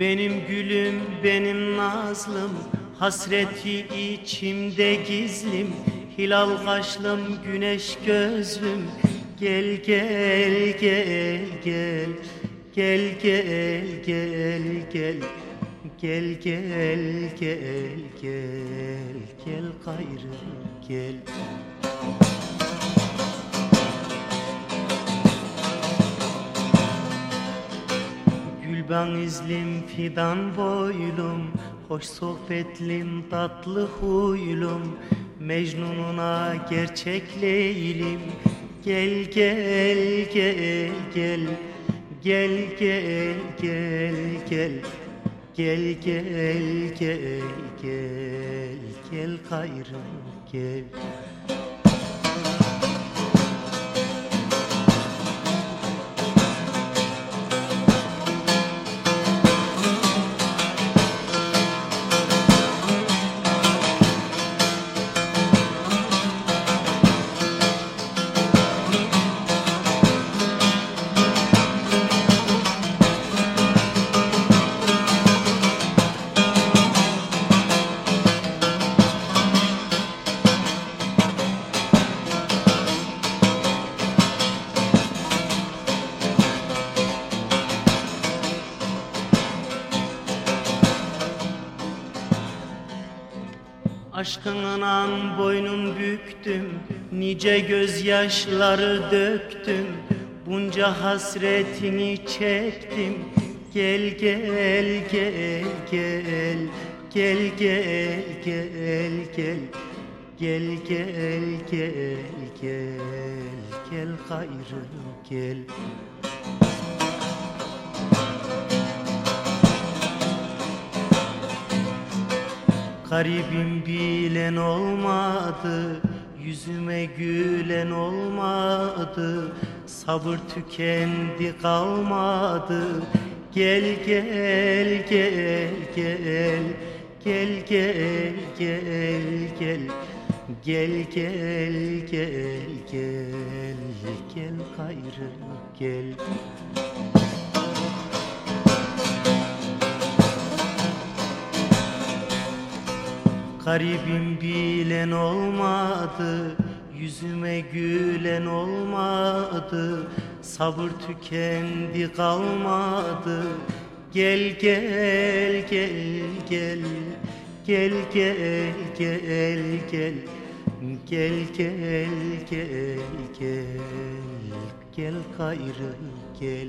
Benim gülüm, benim nazlım Hasreti içimde gizlim. Hilal kaşlım, güneş gözlüm. Gel gel gel gel Gel gel gel gel. Gel gel gel gel Gel gayrı gel Gülben izlim fidan boylum Hoş sohbetlim tatlı huylum. Mecnununa gerçek leylim. Gel gel gel gel Gel gel gel gel. Gel gel gel gel Gel gayrı gel Aşkından boynum büktüm Nice gözyaşları döktüm. Bunca hasretini çektim. Gel gel gel gel Gel gel gel gel. Gel gel gel gel Gel gayrı gel Garibim bilen olmadı Yüzüme gülen olmadı. Sabır tükendi kalmadı. Gel gel gel gel Gel gel gel gel. Gel gel gel gel Gel gayrı gel Garibim bilen olmadı Yüzüme gülen olmadı Sabır tükendi kalmadı Gel gel gel gel Gel gel gel gel Gel gel gel gel Gel gayrı gel